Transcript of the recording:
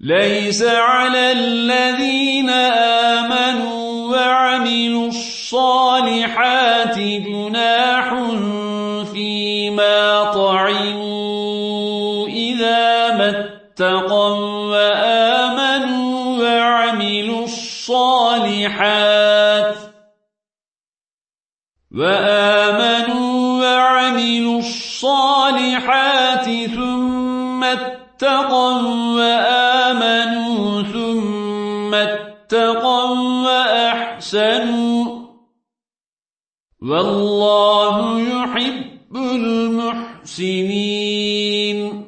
ليس على الذين آمنوا وعملوا الصالحات جناح فيما طعموا إذا ما اتقوا وآمنوا وعملوا الصالحات وآمنوا وعملوا الصالحات ثم اتقوا وآمنوا ثم اتقوا وأحسنوا والله يحب المحسنين